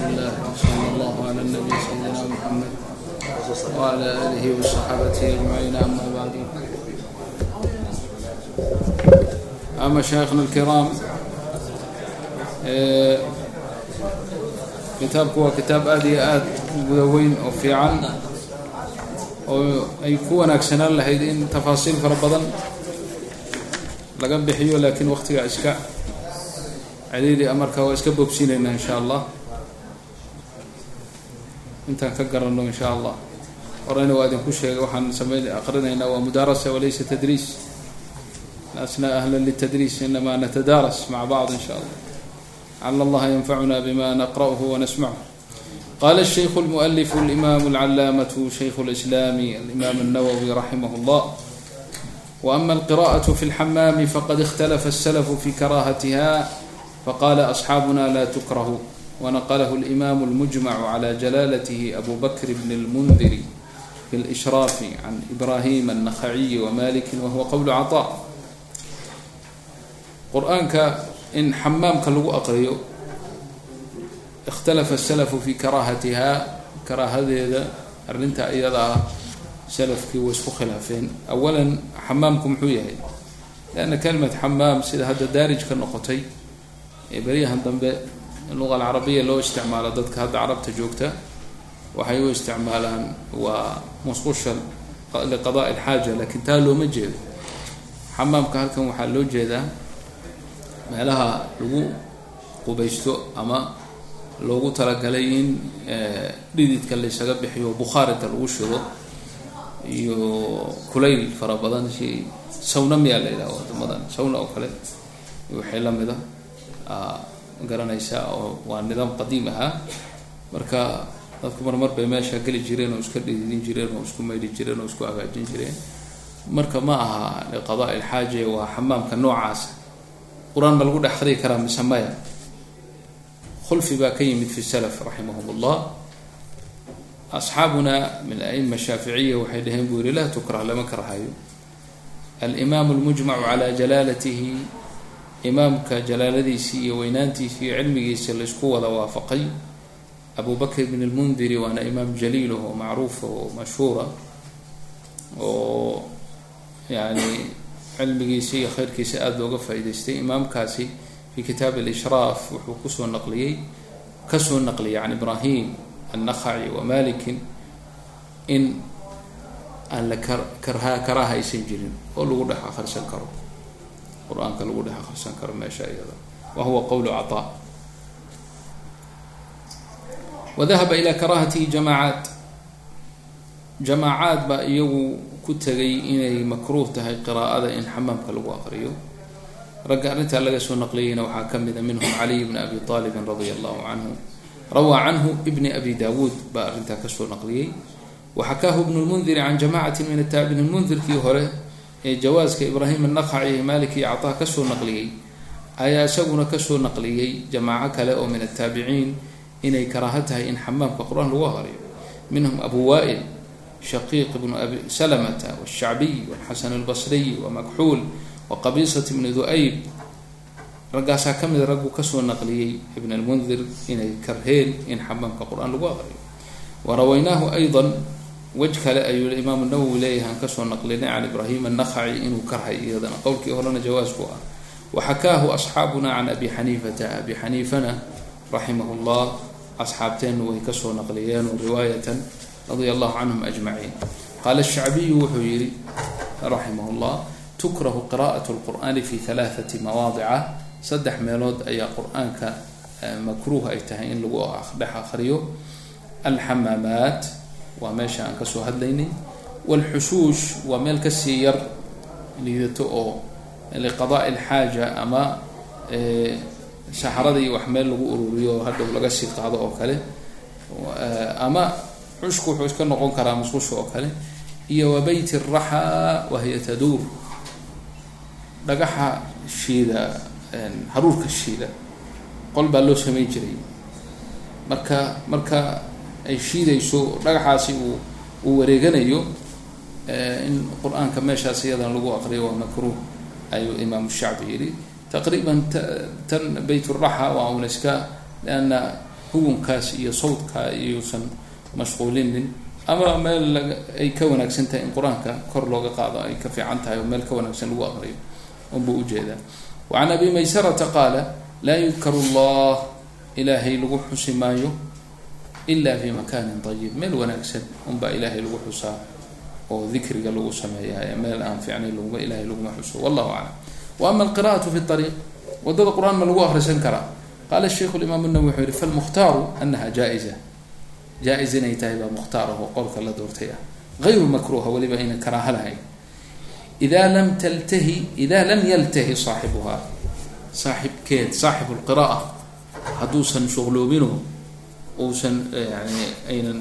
الله وصلى الله على النبي سيدنا محمد وعلى آله وصحابته أجمعين أما بعد مشايخنا الكرام kitaabku waa kitaab aada iyo aada gudaweyn oo fiican oo ay ku wanaagsanaan lahayd in tafaasiil fara badan laga bixiyo laakiin waqtigaa iska celiili a marka waa iska boobsiinaynaa insha allah intaan ka garanno in shaa allah horeyna waa idinku sheegay waxaan samey aqrinaynaa waa mudaarasa walaysa tadriis. Lasnaa ahlan litadriis inamaa natadaaras maca bacd in sha allah lعl اllaha ynfacuna bma naqrأh wanasmchu qala الshaykh اlmuأlif اlimam اlcalaamaةu shaykh اlislaam alimam الnawowi raximah اllah w ama alqira'aة fi اlxamaami faqad اkhtlfa الslfu fi karahatiha faqala asxaabuna la ونqlh الإmam الmجmع عlى جلالته أbu bkr بن الmنdir في الإشhراف عن إbrahim النخعي وmalik whuwa qwl cطاء qur-aanka in xamaamka lagu aqriyo ikhtalafa asalafu fi karaahatiha karaahadeeda arrinta iyada ah salafkii way isku khilaafeen awalan xamaamku muxuu yahay lianna kalimat xamaam sida hadda daarij ka noqotay ee beryahan dambe luqa alcarabiya loo isticmaalo dadka hadda carabta joogta waxay u isticmaalaan waa musqusha liqadaai alxaaja laakiin taa looma jeedo. Xamaamka halkan waxaa loo jeedaa meelaha lagu qubaysto ama loogu talagalay in dhididka laysaga bixiyo bukhaarinta lagu shido iyo kulayl fara badan si sawna miyaa la yidhaha wadamadan sawna oo kale waxay la mida garanaysaa oo waa nidaam qadiim ahaa marka dadku marmar bay meesha geli jireen oo iska dhididin jireen oo isku maydhi jireen oo isku hagaajin jireen. Marka ma aha liqadaai ilxaaja waa xamaamka noocaasa qur'aan ma lagu dhex aqriyi karaa mise maya? Khulfi baa ka yimid fi salaf raximahum ullah asxaabuna min aima shaaficiya waxay dhaheen buu yihi laa tukrah lama karhayo alimaamu lmujmacu calaa jalaalatihi imaamka jalaaladiisii iyo weynaantiisi iyo cilmigiisa laysku wada waafaqay. Abu bakr bn lmundiri waana imaam jaliil oo macruufa oo mashhuura oo yani cilmigiisa iyo khayrkiisa aada looga faa-iideystay imaamkaasi fi kitaab alishraaf wuxuu ku soo naqliyey ka soo naqliyay can ibrahim annakhaci wa malikin in aan la karaaha aysan jirin oo lagu dhex akhrisan karo qur'aanka lagu dhex akhrisan karo meesha iyada. Wa huwa qowlu caطaa wadahaba ila karaahatihi jamaacaat jamaacaad baa iyagu ku tegay inay makruuh tahay qiraa'ada in xamaamka lagu aqriyo ragga arrintaa laga soo naqliyeyna waxaa ka mida minhum caliy bni abi aalibin radia allahu canhu rawaa canhu ibni abi dawuud baa arrintaa ka soo naqliyey. Waxakaahu ibnu lmundiri can jamacati min ataabin mundirkii hore ee jawaaska ibraahim annakhaci malik iyo cataa ka soo naqliyey ayaa isaguna ka soo naqliyey jamaaco kale oo min ataabiciin inay karaaho tahay in xamaamka qur'aan lagu aqriyo minhum abu waail shaqiiq bnu abi salamata washacbiy walxasan albasriy wamakxuul waqabiisat bni du-ayb raggaasaa ka mida raggu ka soo naqliyey ibn almundir inay karheen in xamaamka qur'aan lagu aqriyo warawaynaahu ayضa wej kale ayuu imaamu nawowi leeyahay aan ka soo naqlinay can ibraahim annakhaci inuu karhay iyadana. Qowlkii horena jawaasku ah waxakaahu asxaabuna can abi xaniifata. Abi xaniifana raximah llah asxaabteennu way ka soo naqliyeen riwaayatan radia allahu canhum ajmaciin. Qaala shacbiyu wuxuu yihi raximah llah tukrahu qira'at lqur'ani fi halaathati mawaadica. Saddex meelood ayaa qur'aanka makruuh ay tahay in lagu dhex akriyo alxamaamaat waa meesha aan ka soo hadlaynay. Waalxushuush waa meel ka sii yar liidato oo liqadaai alxaaja ama saxaradii wax meel lagu ururiyo oo hadhow laga sii qaado oo kale. Ama xushku wuxuu iska noqon karaa musqusha oo kale. Iyo wa beyt raxaa wahiya taduur. Dhagaxa shiida haruurka shiida. Qol baa loo sameyn jiray. Marka marka ay shiidayso dhagaxaasi uu uu wareeganayo in qur'aanka meeshaas iyadan lagu aqriyo waa makruuh ayuu imaamu shacbi yihi taqriiban tan bayt raxa waa una iska lianna hugunkaas iyo sawdkaa iyuusan mashquulinin. Ama meel ay ka wanaagsan tahay in qur'aanka kor looga qaado ay ka fiican tahay oo meel ka wanaagsan lagu aqriyo unbuu u jeedaa wacan abi maysarata qaala laa yudkaru allah ilaahay lagu xusi maayo ila fi makanin ayib meel wanaagsan unbaa ilaahay lagu xusaa oo dikriga lagu sameeya meel aan fiicnay laguma ilahay laguma xuso wallahu aclam wa ama alqira'atu fi ariiq waddada qur'aan ma lagu akrisan karaa qaala sheikhu imaam nawi wuxuu yihi falmukhtaaru anaha jaa-iza inay tahay baa mukhtaar ah oo qowlka la doortay ah ayru makruuha weliba ayna karaaha lahayn ida lam taltahi ida lam yaltahi saaxibuhaa saaxibkeed saaxibu lqira'a hadduusan shuqloobino uusan yani aynan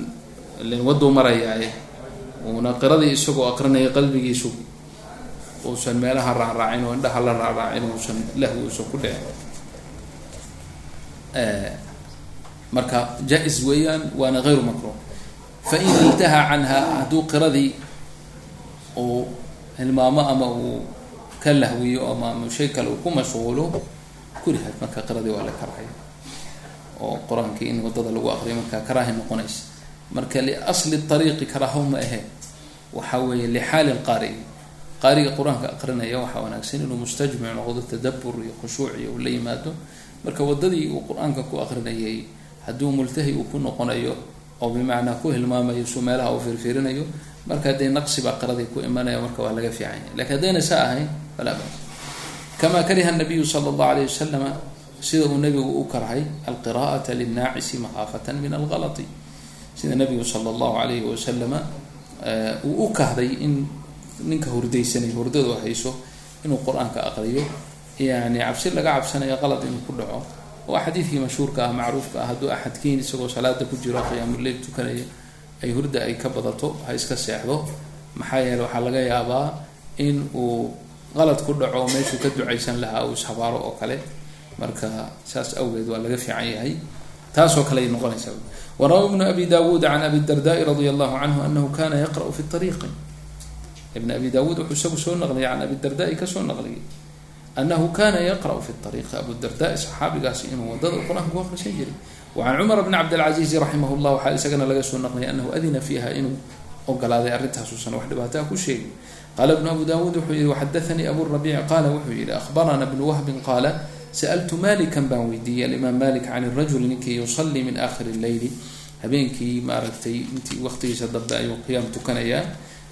len waduu marayaaye uuna qiradii isagoo aqrinaya qalbigiisu uusan meelaha raacraacin oo indhaha la raacraacin uusan lahwi uusan ku dhicin. Marka jaa-is weeyaan waana hayru makruh fain iltaha canha hadduu qiradii uu hilmaamo ama uu ka lahwiyo ama shay kale uu ku mashquulo kurihad marka qiradii waa la karahaya oo qur'aankii in waddada lagu aqriyo markaa karaahi noqonaysa. Marka liasli ariiqi karaaho ma ahe. Waxa weeye lixaali lqaari qaariga qur'aanka aqrinaya waxaa wanaagsan inuu mustajmic noqdo tadabur iyo khushuuc iyo uu la yimaado. Marka wadadii uu qur'aanka ku aqrinayay hadduu multahi uu ku noqonayo oo bimacnaa ku hilmaamayo su meelaha uu firfirinayo marka haddee naqsi baa qiradii ku imanaya marka waa laga fiicanya laakiin haddayna saa ahayn falaa bas kama kariha nabiyu sala allahu alayh wasalama sida uu nabigu u karhay alqira'ata lilnaacisi makhaafatan min algalati sida nabigu sala allahu alayhi wasalama uu u kahday in ninka hurdaysanay hurdadu hayso inuu qur'aanka aqriyo. Yani cabsi laga cabsanayo qalad inuu ku dhaco. Waa xadiidkii mashhuurka ah macruufka ah hadduu axadkiin isagoo salaada ku jiro qiyaamuleyl tukanaya ay hurda ay ka badato ha iska seexdo. Maxaa yeele waxaa laga yaabaa in uu qalad ku dhaco meeshuu ka ducaysan lahaa uu ishabaaro oo kale marka saas awgeed waa laga fiican yahay. Taasoo kale ay noqonaysaa. Warawa ibnu abi dawuud can abi dardaai radia allahu canhu anahu kana yaqra'u fi ariiqi ibn abi dawuud wuxuu isagu soo naqliyay can abi dardaai ka soo naqliyay anahu kana yaqra'u fi ariiqi abu dardaai saxaabigaasi inuu waddada qur'aanka ku jiray. Wacan cumar bni cabdilcaziizi raximah llah waxaa isagana laga soo naqliyay anahu adina fiiha inuu ogolaaday arrintaasuusan wax dhibaataa ku sheegin. Qaala ibnu abu dawuud wuxuu yihi waxadaanii abu rabiic qaala wuxuu yihi ahbarana bnu wahbin qaala sa'altu malikan baan weydiiyey alimaam malik can rajuli ninkii yusalii min aakhiri leyli habeenkii maaragtay intii waqtigiisa dambe ayuu qiyaam tukanayaa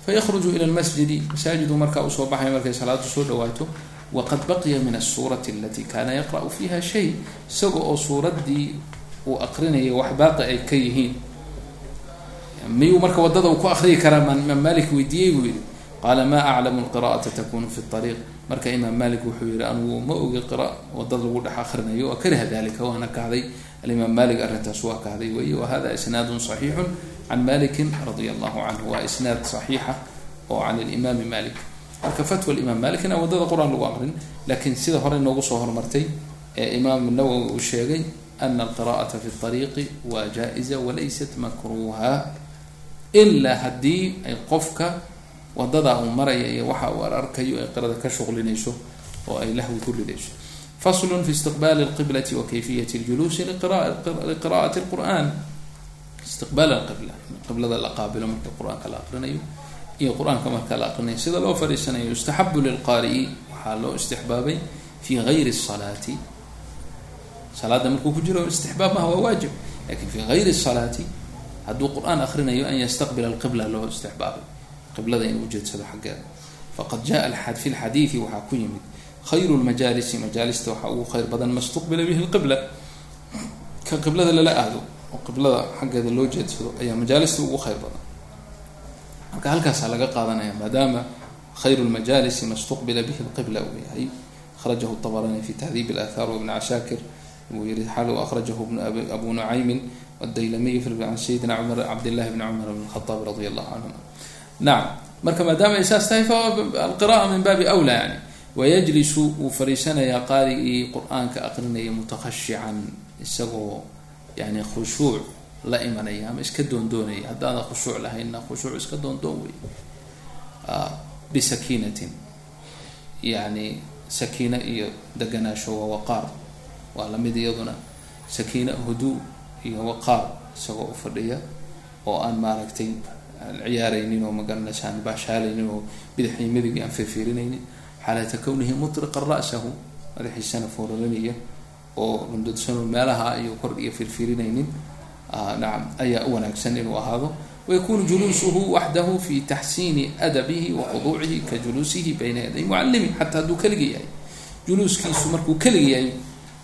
fayakhruju ila lmasjidi masaajidu markaa u soo baxaya markay salaadu soo dhawaato waqad baqiya min asurati alatii kana yaqra'u fiiha shay isaga oo suuraddii uu aqrinayay wax baaqi ay ka yihiin miyuu marka waddada uu ku akriyi karaa imaam malik weydiiyey buu yihi qaala ma aclamu lqira'ata takunu fi ariiq marka imaam malik wuxuu yihi anigu ma ogi qira waddada lagu dhex akrinayo kariha dalika waana kahday alimaam malik arrintaas waa kahday wey wahada isnaadun صaxiixu can malikin radia allahu canhu waa isnaad صaxiixa oo can limaami malik marka fatwa imaam malik inaan waddada qur'aan lagu aqrin laakiin sida hore noogu soo hormartay ee imaam nawowi uu sheegay ana alqira'ata fi ariiqi waa jaa-iza walaysat makruha ilaa haddii ay qofka wadadaa uu maraya iyo waxa uu ararkayo ay qirada ka shuqlinayso oo ay lahwi ku ridayso faslu fi istiqbali lqiblati wa kayfiyat ljuluusi liqira'ati lqur'an istiqbaal alqibla qiblada la qaabilo marka qur'aanka la aqrinayo iyo qur'aanka marka la aqrinayo sida loo fadhiisanayo yustaxabu lilqaari'i waxaa loo istixbaabay fii gayri salaati salaadda markuu ku jiro istixbaab maha waa waajib. Lakin fii gayri salaati hadduu qur'aan akrinayo an yastaqbila alqibla loo istixbaabay qiblada inuu ujeedsado xaggeeda faqad jaa fi lxadiidi waxaa ku yimid khayru lmajaalisi majaalista waxaa ugu khayr badan ma bihi lqibla ka qiblada lala aado oo qiblada xaggeeda loo jeedsado ayaa majaalista ugu khayr badan. Marka halkaasaa laga qaadanaya maadaama khayru lmajaalisi ma bihi lqibla uu yahay akhrajahu tabarani fi tahdiib alathar wibn cashaakir buu yihi xal akhrajahu abu nucaymin wadaylamiy can sayidina cumar cabdillahi bni cumar bn khaaab radi allahu canhuma nacam marka maadaama ay saas tahay faalqira'a min baabi awla yani wayajlisu wuu fariisanayaa qaarigii qur'aanka aqrinaya mutakhashican isagoo yani khushuuc la imanaya ama iska doondoonaya haddaana khushuuc lahaynna khushuuc iska doondoon wey bisakiinatin yani sakiina iyo deganaasho waa waqaar waa la mid iyaduna sakiina huduu iyo waqaar isagoo u fadhiya oo aan maaragtay aan ciyaaraynin oo magaranaysa aan baashaalaynin oo bidixii midigii aan firfiirinaynin xaalata kownihi mutriqan ra'sahu madaxiisana fooralanaya oo rundadsanoo meelaha iyo kor iyo firfiirinaynin nacam ayaa u wanaagsan inuu ahaado wykun juluusuhu waxdahu fi taxsiini adabihi wa khuduucihi ka juluusihi bayna yaday mucalimi xataa hadduu keliga yahay juluuskiisu markuu keliga yahay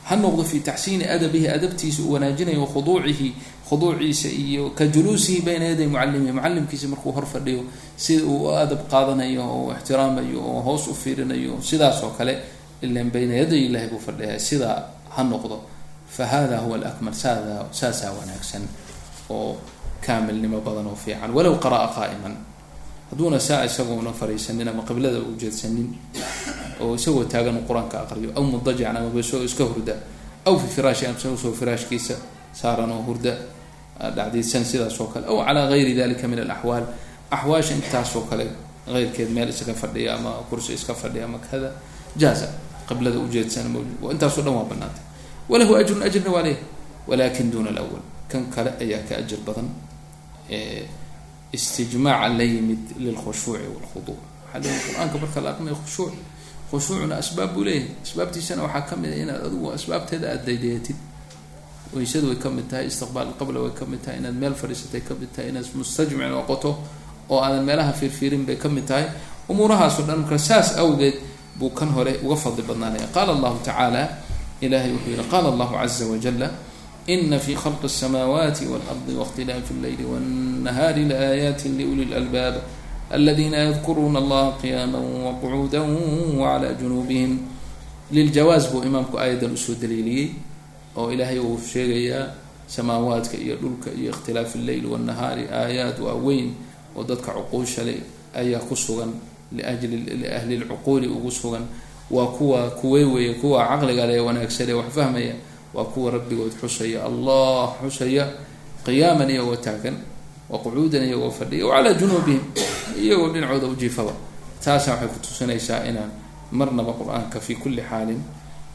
ha noqdo fi taxsiini adabihi adabtiisa uu wanaajinayo wakhuduucihi khuduuciisa iyo ka juluusihi bayna yaday mucalimihi mucalimkiisa markuu hor fadhiyo sida uu adab qaadanayo oo ixtiraamayo oo hoos u fiirinayo sidaas oo kale ilan bayna yaday ilahi buu fadhiya sidaa ha noqdo. Fa hada huwa alakmal saada saasaa wanaagsan oo kaamilnimo badan oo fiican. Walow qara'a qaa'iman. Hadduuna saa isagoona fariisanin ama qiblada u jeedsanin oo isagoo taagan qur'aanka aqriyo aw mudajican ama beso iska hurda. Aw fi firaashi amsagusoo firaashkiisa saaran oo hurda dhacdiidsan sidaas oo kale. Aw calaa gayri dalika min alaxwaal axwaasha intaasoo kale eyrkeed meel isaga fadhiya ama kursi iska fadhiya ama kada jaaza. Qiblada ujeedsan intaaso dhan waa banaantay walahu ajrun ajrna waa leeyahy walakin duna alawal kan kale ayaa ka ajir badan istijmaaca la yimid lilkhushuuci walkhuduuc waxaa leeyahy qur'aanka marka la aqrimayo khushuuc. Khushuucna asbaab buu leeyahay. Asbaabtiisana waxaa ka mid a inaad adigu asbaabteeda aada daydaятid weysadu way kamid tahay istiqbaal qabla way kamid tahay inaad meel fadhiisatay kamid tahay inaad mustajmic noqoto oo aadan meelaha fiirfiirin bay kamid tahay umuurahaaso dhan marka saas awgeed buu kan hore uga fadli badnaanaya qaala allahu tacaala ilahay wuxuu yihi qaala allahu caza wajala ina fi khalqi الsamaawaati wاlardi waاkhtilaafi اleyli wالnahaari laaayaati liuli lalbaab aladina yadkuruuna allaha qiyaama waqcuuda wcla junuubihim liljawaaz buu imaamku aayadan usoo daliiliyey oo ilaahay uu sheegayaa samaawaadka iyo dhulka iyo ikhtilaafi lleyl wاnnahaari aayaad waaweyn oo dadka cuquusha le ayaa ku sugan liajli liahli lcuquuli ugu sugan. Waa kuwa kuwey weeye kuwa caqliga le wanaagsan wax fahmaya waa kuwa rabbigood xusaya. Allah xusaya qiyaaman iyagoo taagan wa qucuudan iyagoo fadhiya wacalaa junuubihim iyagoo dhinacooda ujiifaba taasa waxay kutusinaysaa inaan marnaba qur'aanka fi kuli xaalin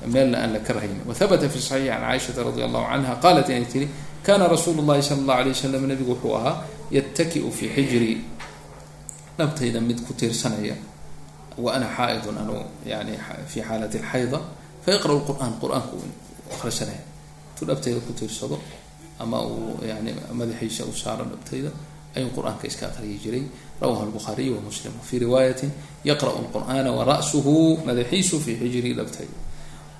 meelna aan la karhaynin wahabata fi saxiixi can caaishata radi allahu canha qaalat inay tihi kana rasuulu llahi sala allahu alay wasalam nabigu wuxuu ahaa yattakiu fi xijri dhabtayda mid ku tiirsanaya wa ana xaaidun anuu yani fi xaalati alxayda. Fayaqra'u qur'aan qur'aanku akhrisanaya intuu dhabtayda ku tiirsado ama uu yani madaxiisa u saaro dhabtayda ayuu qur'aanka iska aqriyi jiray. Rawahu albukhaariy wa muslim. Fi riwaayatin yaqra'u lqur'aana wara'suhu madaxiisu fi xijri dhabtayda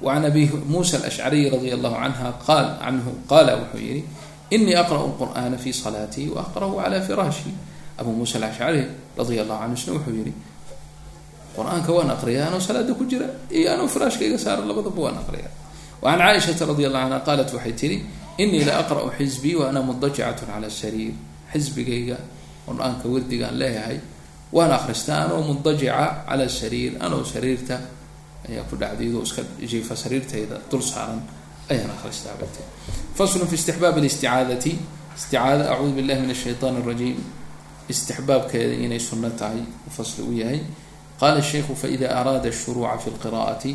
muusa alashcariy radi allahu canha qaal canhu qaala wuxuu yihi aqra'u lqur'aana fi salaatii wa aqra'u cala firaashi abu muusa alashcari radia allahu canhu isna wuxuu yihi qur'aanka waan aqriyaa anoo salaada ku jira iyo anoo firaashkayga saara labadaba waan aqriyaa wacan caaishata radi allahu canha qaalat waxay tihi inii la aqra'u xisbii wa ana mudajicatun cala sariir xisbigayga qur'aanka wirdigaan leeyahay waan akristaa anoo mudajica cala sariir anoo sariirta ayaa ku dhacdaydo iska jiifa sariirtayda dul saaran ayaan akristaa bay tii faslu fi istixbaab listicaadati isticaada acuudu billahi min ashaytaan arajiim istixbaabkeeda inay sunno tahay fasli u yahay. Qaala sheikhu faida araada ashuruuca fi lqira'ati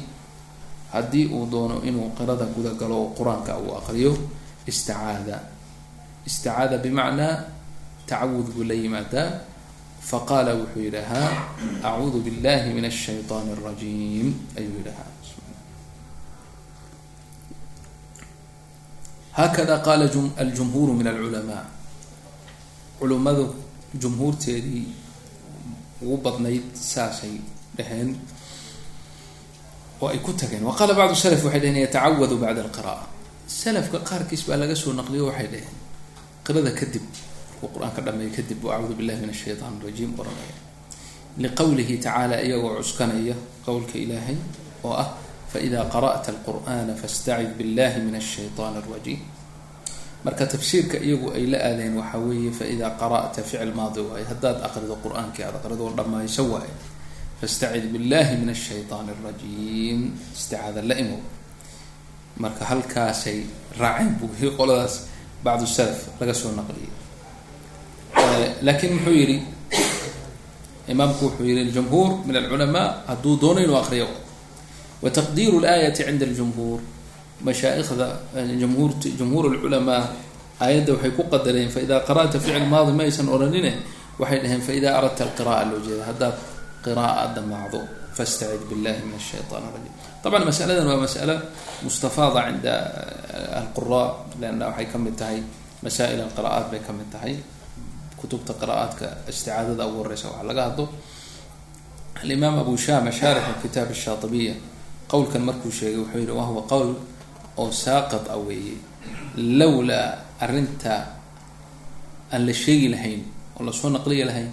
haddii uu doono inuu qirada guda galo oo qur'aanka uu aqriyo isticaada. Isticaada bimacnaa tacawud buu la yimaadaa faqaala wuxuu yidhahaa acuudu billahi min ashaytaan arajiim ayuu yidhahaa hakada qaala aljumhuuru min alculamaa culimadu jumhuurteedii ugu badnayd saasay dheheen oo ay ku tageen wa qaala bacdu salaf waxay dheheen yatacawadu bacda alqira'a salafka qaarkiis baa laga soo naqliyo waxay dheheen qirada kadib markuu qur'aanka dhameeyo kadib acuudu billahi min ashaytaan arajiim oranaya liqowlihi tacaala iyagoo cuskanaya qowlka ilaahay oo ah faida qara'ta alqur'ana fastacid billahi min ashaytaan arajiim marka tafsiirka iyagu ay la aadeen waxaa weeye faida qara'ta ficil maadi waaye haddaad aqrido qur'aankii aad aqrido dhammayso waaye fastacid billahi min ashaytaan arajiim isticaada la imow marka halkaasay raaceen buu qoladaas bacdu salaf laga soo naqliyay laakiin muxuu yihi imaamku wuxuu yihi aljumhuur min alculamaa hadduu doono inuu aqriyo wataqdiiru laayati cinda aljumhuur mashaa'ikhda jumhuurt jumhuur alculamaa aayadda waxay ku qadareen faidaa qara'ta ficil maadi ma aysan odhanine waxay dhaheen faidaa aradta alqira'a loo jeeda haddaad qira'a damacdo fastacid billahi min ashaytaan rajim طبعا masaladan waa masألة mustafaada cinda alqura lanna waxay ka mid tahay masaa'il alqira'aat bay ka mid tahay kutubta qiraaadka isticaadada ugu horeysa waxa laga hadlo. Alimaam abu shama shaarix kitaab shaatibiya qowlkan markuu sheegay wuxuu yihi wahuwa qowl oo saaqad a weeye. Lowlaa arrinta aan la sheegi lahayn oo la soo naqliya lahayn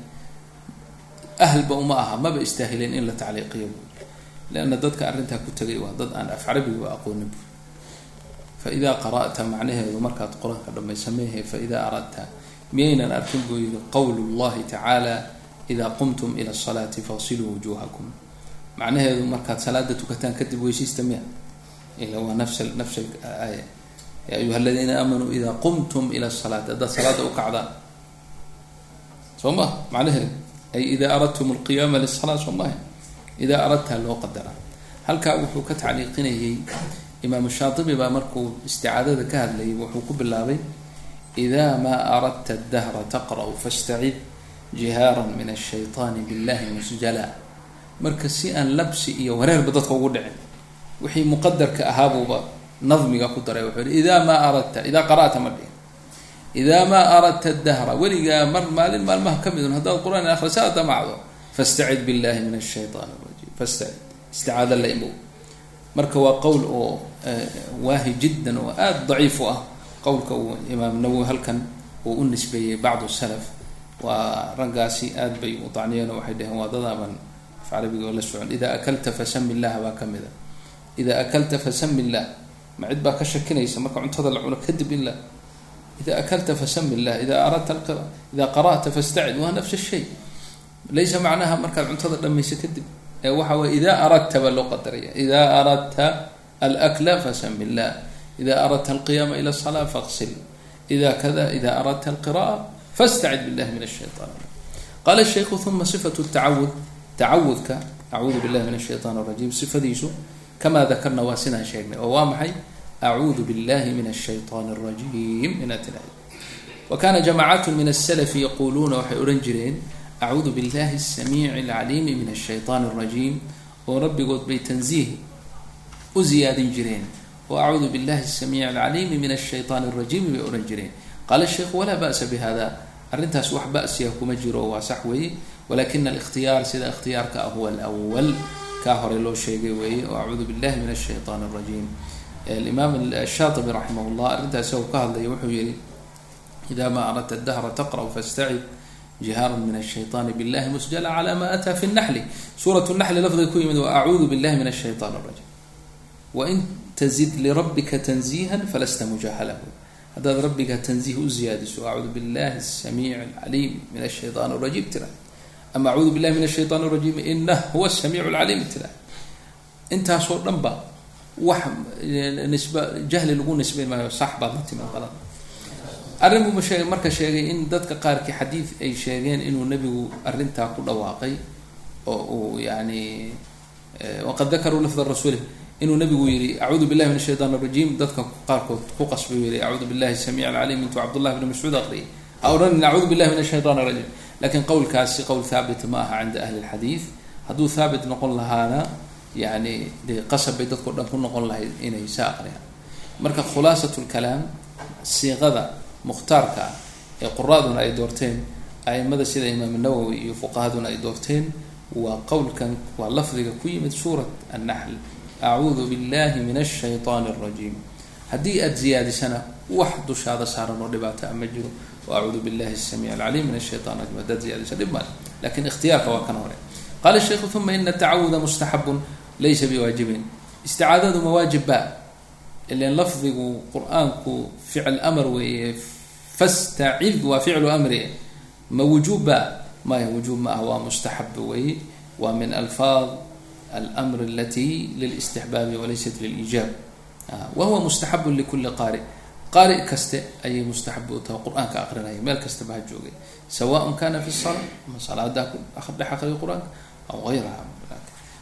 ahlba uma aha maba istaahileen in la tacliiqiyo buuli leanna dadka arrintaa ku tegay waa dad aan af carabigu aqoonin buuli fa qara'ta macnaheedu markaad qur'aanka dhamaysameehe fa idaa aradta miyaynan arkin buu yihi qowl llahi tacaala idaa qumtum ila salaati faqsiluu wujuuhakum. Macnaheedu markaad salaada tukataan kadib weysiista miya? Ila waa nafs nafs aaya ya ayuha aladiina aamanuu idaa qumtum ila salaati haddaad salaada ukacdaan soo ma macnaheedu ay idaa aradtum alqiyaama lisala soo maha idaa aradtaa loo qadaraa halkaa wuxuu ka tacliiqinayay imaamu shaatibi baa markuu isticaadada ka hadlayay wuxuu ku bilaabay idaa maa aradta dahra taqra'u fastacid jihaaran min ashayطaani billahi musjala marka si aan labsi iyo wareerba dadka ugu dhicin wixii muqadarka ahaabuuba nadmiga ku daray wuxuu yihi idaa maa aradta idaa qara'ta ma dhihin idaa maa aradta dahra weligaa mar maalin maalmaha ka midun haddaad qur'aan akrisa damacdo fastacid billahi min ashayطaan rajim fastacid isticaada la imow marka waa qowl oo waahi jiddan oo aada daciif ah qowlka uu imaam nawowi halkan uu u nisbeeyey bacdu salaf waa raggaasi aad bay u dacniyeen oo waxay dhaheen waa dadaaban af carabiga la socon. Idaa akalta fasami illah baa ka mid a. Idaa akalta fasami illah ma cid baa ka shakinaysa marka cuntada la cuno kadib in la idaa akalta fasami illah idaa aradta idaa qara'ta fastacid waa nafs shay. Laysa macnaha markaad cuntada dhamayso kadib ee waxa weye idaa aradta loo qadaraya idaa aradta alakla fasami illah ida aradta alqiyaama ila salaa faqsil ida kada ida aradta alqira'a fastacid billahi min ashaytan qaala shaykhu uma sifatu tacawud tacawudka acuudu billahi min ashaytaan rajim sifadiisu kamaa dakarna waa sidaan sheegnay oo waa maxay acuudu billahi min ashaytaan rajim inaad tiraahdo wa kana jamacat min aslfi yaquluuna waxay odhan jireen acuudu billahi asamiici alcaliimi min ashaytaan alrajiim oo rabbigood bay tanziih u ziyaadin jireen oo acuudu billahi asamiici alcaliimi min ashaytaan alrajiimi bay odhan jireen qaala sheikhu walaa ba'sa bihada arrintaas wax ba'siya kuma jiro waa sax weeye walakina alikhtiyaar sida ikhtiyaarka ah huwa alwal kaa hore loo sheegay weeye acuudu billahi min ashaytaan alrajiim alimaam ashaatibi raximah llah arrintaas isagoo ka hadlaya wuxuu yihi ida ma aradta dahra taqra'u fastacid jihaaran min ashayطaani billahi musjala cala ma ataa fi naxli suurat naxli lafdiga ku yimid wa acuudu billahi min ashayطaan alrajim wain tazid lirabbika tanziihan falasta mujahalahu haddaad rabbiga tanziih u ziyaadiso acuudu billahi asamiici alcaliim min ashayطaan alrajim tira ama acuudu billahi min ashayطaan alrajim inah huwa asamiicu alcaliim tira intaasoo dhan ba wax nisba jahli lagu nisbayn maayo sax baad la timid qalad arrin buu sheegay marka sheegay in dadka qaarkii xadiid ay sheegeen inuu nebigu arrintaa ku dhawaaqay oo uu yani waqad dakaruu lafda rasuuli inuu nabigu yihi acuudu billahi min ashaytaan alrajiim dadka qaarkood ku qasbay u yihi acuudu billahi samiic alcaliim intuu cabdullahi bni mascuud aqriyay ha odhanin acuudu billahi min ashaytaan alrajiim laakiin qowlkaasi qowl haabit ma aha cinda ahli lxadiid hadduu haabit noqon lahaana yani dee qasab bay dadkao dhan ku noqon lahayd inay sa aqriyaan. Marka khulaasat lkalaam siiqada mukhtaarka ee quraaduna ay doorteen aimada sida imaam nawowi iyo fuqahaduna ay doorteen waa qowlkan waa lafdiga ku yimid suurat annaxl acuudu billahi min ashayطaan alrajiim haddii aada ziyaadisana wax dushaada saaran oo dhibaata a ma jiro acuudu billahi asamiic alcaliim min ashaytan rajim haddaad ziyadisa dhib male laakiin ikhtiyaarka waa kan hore qala shaykhu uma ina tacawuda mustaxabun laysa biwaajibin isticaadadu mawaajib ba ilan lafdigu qur'aanku ficil amar weeye fastacid waa ficlu amri ma wujuub ba maya wujuub ma ah waa mustaxab weeye waa min alfaad almr alati lilistixbaabi walaysat liliijaab wa huwa mustaxabun likuli qaari qaari kaste ayay mustaxab u tahay qur'aanka aqrinaya meel kastaba ha joogay sawaءn kana fi salaa ama salaada dhex aqriya qur'aanka aw ayraha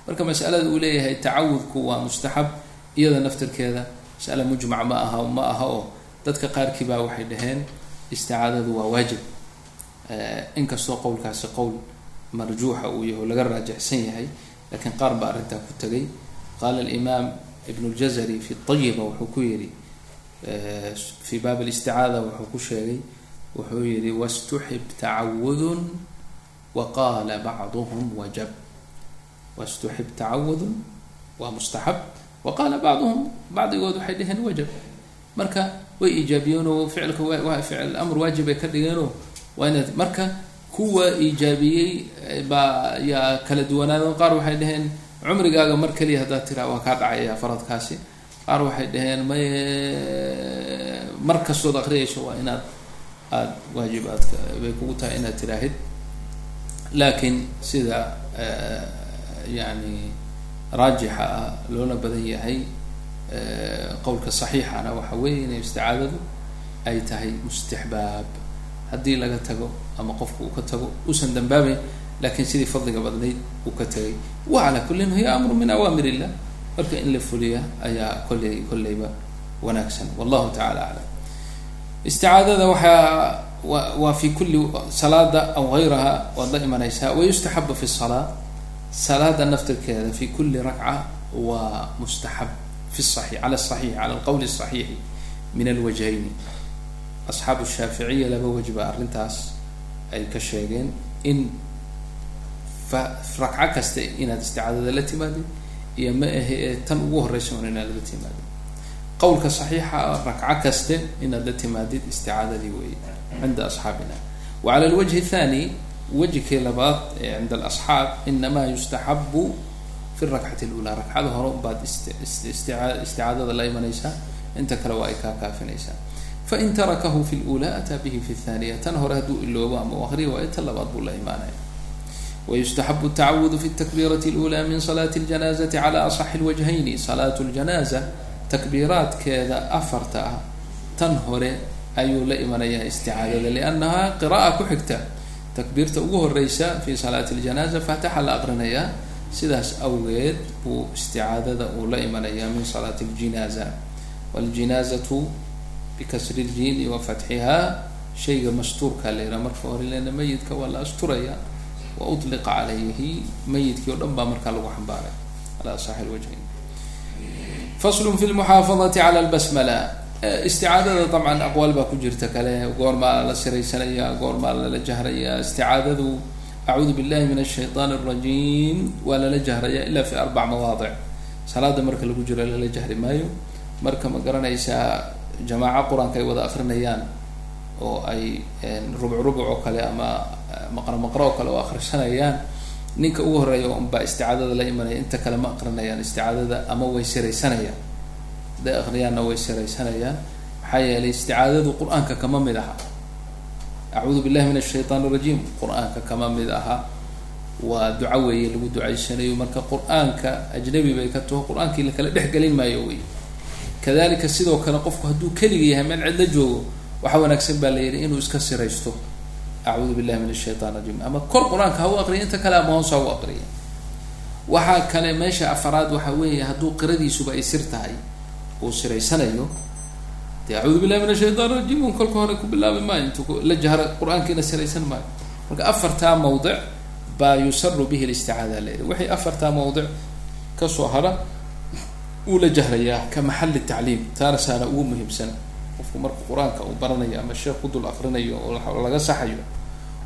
marka masalada uu leeyahay tacawudku waa mustaxab iyada naftirkeeda masale mujmac ma aha ma aha oo dadka qaarkii baa waxay dhaheen isticaadadu waa waajib inkastoo qowlkaasi qowl laga raajixsan lakiin qaar baa arrintaa ku tegay qaala alimaam ibn اljazari fi ayiba wuxuu ku yihi fi baab اlisticaada wuxuu ku sheegay wuxuu yihi waاstuxib tacawudun waqaala bacduhm wajab waاstuxib tacawudun waa mustaxab waqaala bacduhum bacdigood waxay dheheen wajab marka way iijaabiyeenoo ficilka ficil amr waajib ay ka dhigeenoo waa inaad marka kuwa iijaabiyey baa yaa kala duwanaadeen qaar waxay dhaheen cumrigaaga mar keliya haddaad tiraa waa kaa dhacaya faradkaasi. Qaar waxay dhaheen may mar kastood akriyayso waa inaad aada waajibaadka bay kugu tahay inaad tiraahid. Laakiin sida yani raajixa ah loona badan yahay qowlka saxiixana waxa weeye inay isticaadadu ay tahay mustixbaab haddii laga tago ama qofku uu ka tago uusan dambaabayn lakiin sidii fadliga badnayd uu ka tagay. Wacalaa kullin hiya amru min awaamir illah marka in la fuliya ayaa kolley kolleyba wanaagsan. Wallahu tacala aclam isticaadada waxaa waa fi kulli salaada aw gayraha waad la imanaysaa wayustaxabu fi salaa. Salaada naftirkeeda fi kulli rakca waa mustaxab fi saii cala saxiix cala alqowli saxiixi min alwajhayni asxaabu shaaficiya laba waj ba arrintaas ay ka sheegeen in fa rakco kaste inaad isticaadada la timaadid iyo ma ahe ee tan ugu horeysa un inaad la timaadid qowlka saxiixa rakco kaste inaad la timaadid isticaadadii wey cinda asxaabina. Wa cala alwajhi athani wejkii labaad ee cinda alasxaab inamaa yustaxabu fi rakcati lula rakcada hore baad isticaadada la imanaysaa inta kale waa ay kaa kaafinaysaa fain tarakahu fi lula ataa bihi fi thaniya tan hore hadduu iloobo ama u akriya waa inta labaad buu la imaanaya wayustaxabu الtacawud fi الtakbiiraة اlأulى min salaة الjanaaزaةi calى aصx اlwajhayni salaat اljanaaza takbiiraadkeeda afarta ah tan hore ayuu la imanayaa isticaadada liannaha qira'a ku xigta takbiirta ugu horeysa fi salaati اljanaaza faataxa la aqrinayaa sidaas awgeed buu isticaadada uu la imanayaa min salaati اljinaaza wاljinaazatu bikasri jiini wa fatxihaa shayga mastuurkaa la yihaha marka hore leena mayidka waa la asturaya wa utliqa calayhi. Mayidkii o dhan baa markaa lagu xambaaray ala asaxi lwajhayn faslu fi lmuxaafadati cala lbasmala isticaadada dabcan aqwaal baa ku jirta kale. Goormaa la siraysanaya goormaa lala jahrayaa isticaadadu acuudu billahi min ashaytaan alrajiim waa lala jahraya ila fi arbac mawaadic. Salaada marka lagu jiro lala jahri maayo. Marka ma garanaysaa jamaaco qur'aanka ay wada akrinayaan oo ay rubuc rubuc oo kale ama maqro maqro oo kale oo akrisanayaan ninka ugu horreeya unbaa isticaadada la imanaya inta kale ma aqrinayaan isticaadada ama way siraysanayaan hadday akriyaanna way siraysanayaan maxaa yeelay isticaadadu qur'aanka kama mid aha. Acuudu billahi min ashaytaan الrajim qur'aanka kama mid aha. Waa duco weeye lagu ducaysanayo marka qur'aanka ajnabi bay ka taho. Qur'aankii lakala dhexgelin maayo wey kadalika sidoo kale qofku hadduu keliga yahay meel cidla joogo waxaa wanaagsan baa la yidhi inuu iska siraysto. Acuudu billahi min ashaytaan rajim ama kor qur'aanka ha u aqriya inta kale ama hoos ha u aqriya. Waxaa kale meesha afaraad waxa weeye hadduu qiradiisuba ay sir tahay uu siraysanayo. Dee acuudu billahi min ashaytaan rajim un kolka hore ku bilaabi maayo intuu la jahra qur'aankiina siraysan maayo. Marka afartaa mawdic baa yusaru bihi listicaada la yidhi. Waxay afartaa mawdic ka soo hara uu la jahrayaa ka maxali tacliim taana saana ugu muhiimsan qofku marka qur-aanka uu baranayo ama sheekh ku dul akrinayo oo laga saxayo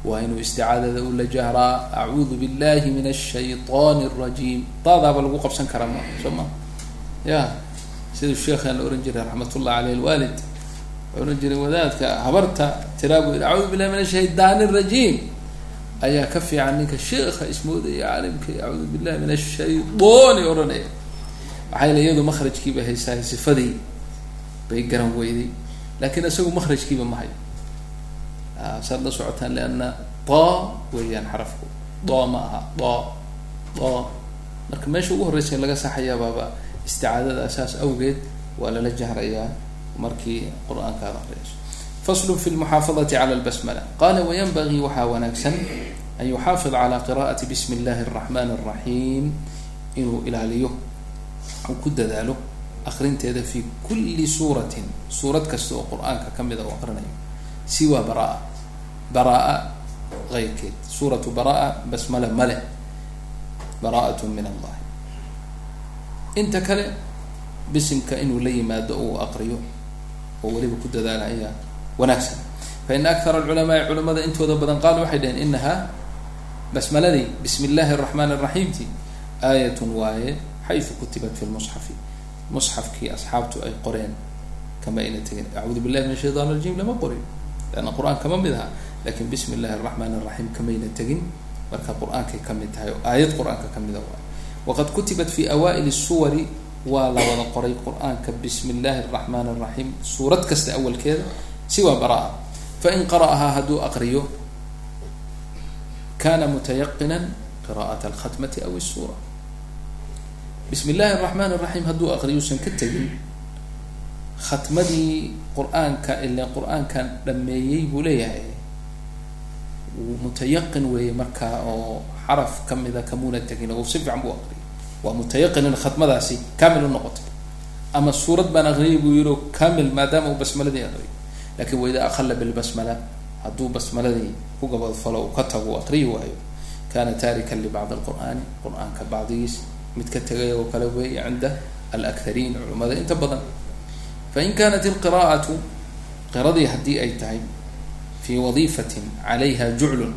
waa inuu isticaadada u la jahraa acuudu billahi min ashayطan الrajim daadaaba lagu qabsan karaa ma soo ma ya siduu sheekhaan la ohan jiray raxmat ullah aleyh alwaalid ohan jiray wadaadka habarta tiraabu yidhi acuudu billahi min ashayطan الrajim ayaa ka fiican ninka sheekha ismoodaya caalimka acuudu billahi min ashayطani ohanaya maxaa yeel iyadu makrajkiiba haysaay sifadii bay garan weyday laakiin isagu makrajkiiba ma hayo. Ah, saad la socotaan leanna do weeyaan xarafku. Do ma aha. Do do marka meesha ugu horreysa laga saxayaabaaba isticaadada saas awgeed waa lala jahrayaa markii qur'aanka ad aqriyayso faslu fi lmuxaafadati cala lbasmala qala wayanbagii waxaa wanaagsan an yuxaafid calaa qira'ati bismi illahi araxmani araxiim inuu ilaaliyo ku dadaalo akrinteeda fi kulli suuratin. Suurad kasta oo qur'aanka kamida u aqrinayo siwa baraa baraa eyrkeed suuratu baraa basmala male bara'at min allahi inta kale bisimka inuu la yimaado uu aqriyo oo weliba ku dadaala ayaa wanaagsan faina akthara alculamaai culamada intooda badan qaalu waxay dhaheen inahaa basmaladii bismi illahi araxmaan araxiimti aayatun waaye xaysu kutibat fi lmusxafi musxafkii asxaabtu ay qoreen kama ayna tegin. Acuudu billahi min ashaytan rajim lama qorin. Leanna qur'aan kama mid aha laakiin bismi illahi araxmaan araxiim kamayna tegin. Marka qur'aankay ka mid tahay oo aayad qur'aanka kamida waay waqad kutibat fi awaaili suwari waa la wada qoray qur'aanka bismi illahi araxmaan araxiim suurad kasta awalkeeda siwa baraa fain qara'ahaa hadduu aqriyo kana mutayaqinan qira'at alkhatmati aw isura bismi illahi araxmaan araxiim hadduu aqriyuusan ka tegin khatmadii qur'aanka ile qur'aankan dhameeyey buu leeyahay. Mutayaqin weeye markaa oo xaraf kamida kamuuna tegin oo si fiican buu aqriyay waa mutayaqin in khatmadaasi kamil u noqotay. Ama suurad baan aqriyay buu yiri kamil maadaama uu basmaladii aqriyay laakiin waida akhala bilbasmala hadduu basmaladii ku gabadfalo uu ka tago u aqriyi waayo kana taarikan libacdi alqur'aani qur'aanka bacdigiis mid ka tegay oo kale weeye cinda alakhariin culamada inta badan. Fain kanat ilqira'atu qiradii haddii ay tahay fi wadiifatin calayha juclun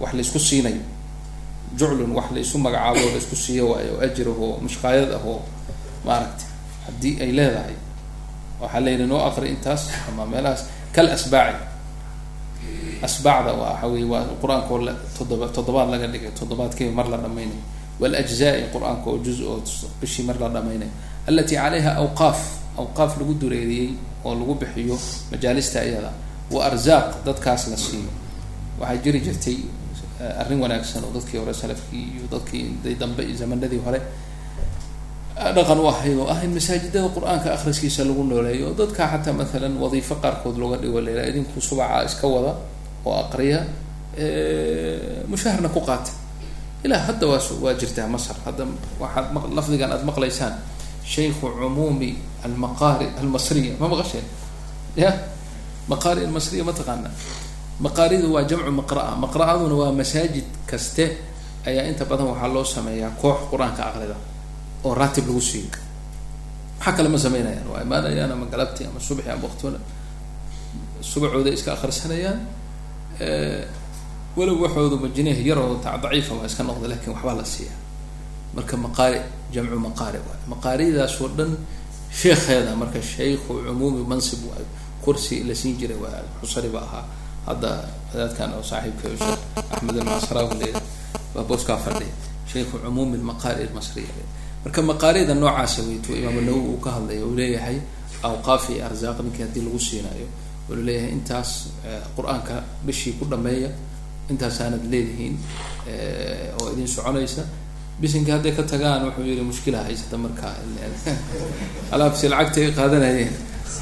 wax laysku siinayo juclun wax laysu magacaabo o laysku siiyo waayo o ajrah oo mushqaayad ah oo haddii ay leedahay. Waxaa la yidhi noo aqri intaas ama meelahaas kal asbaaci asbaacda waxa wey waa qur'aanka oo todoba toddobaad laga dhigay toddobaadkiiba mar la dhamaynayo waljzai qur'aanka oo juz oo bishii mar la dhamaynayo alati calayha awqaaf awqaaf lagu dureeriyey oo lagu bixiyo majaalista iyada wa arzaaq dadkaas la siiyo waxaa jiri jirtay arrin wanaagsan oo dadkii hore salafkii iyo dadkii day dambe iyo zamanadii hore dhaqan u ahayd oo ah in masaajidada qur'aanka akhriskiisa lagu nooleeyo oo dadka xataa maalan wadiifo qaarkood looga dhigo layla idinku subaca iska wada oo aqriya mushaharna ku qaata ilaa hadda waa waa jirtaa masr hadda waxaad lafdigan aada maqlaysaan shaykhu cumuumi almaqaari almasriya. Ma maqasheen? Ya? Maqaari almasriya ma taqaana. Maqaaridu waa jamcu maqraa. Maqra'aduna waa masaajid kaste ayaa inta badan waxaa loo sameeyaa koox qur'aanka aqrida oo raatib lagu siiyo. Maxaa kale ma sameynayaan. Waa imaanayaan ama galabtii ama subxi ama waqtuna subacooda iska akrisanayaan walow waxoodu majneeh yaroo daciifa waa iska noqda laakiin waxbaa la siiya. Marka maqaari jamcu maqaari waay maqaaridaas oo dhan sheekheeda marka shaykhu cumuumi mansib waayo kursi la siin jiray waa xusari ba ahaa. Hadda wadaadkan oo saaxiibka sheekh axmed almasrawi le waa booskaa fadhiya shaykhu cumuumi lmaqaari almasriya marka maqaarida noocaasa weytu imaam nawowi uu ka hadlaya uu leeyahay awqaaf iyo ninkii haddii lagu siinaayo wuxuu leeyahay intaas qur'aanka bishii ku dhameeya intaasaanad leedihiin oo idin soconaysa. Bisinka hadday ka tagaan wuxuu yihi mushkila haysata markaa alaabsi lacagta ay qaadanayeen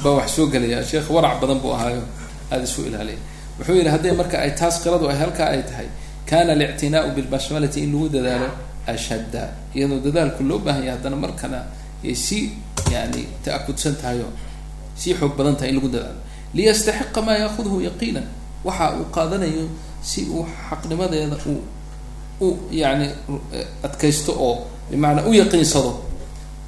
baa wax soo gelaya. Sheekh warac badan buu ahaayo. Aada isu ilaaliya wuxuu yihi hadday marka ay taas qiradu ay halkaa ay tahay kana alictinaau bilbasmalati in lagu dadaalo ashadda. Iyadoo dadaalku loo baahan yahay haddana markana ay sii yani ta-akudsan tahay oo sii xoog badan tahay in lagu dadaalo. Liyastaxiqa maa yaakuduhu yaqiinan. Waxa uu qaadanayo si uu xaqnimadeeda uu u yani adkaysto oo bimacnaa u yaqiinsado.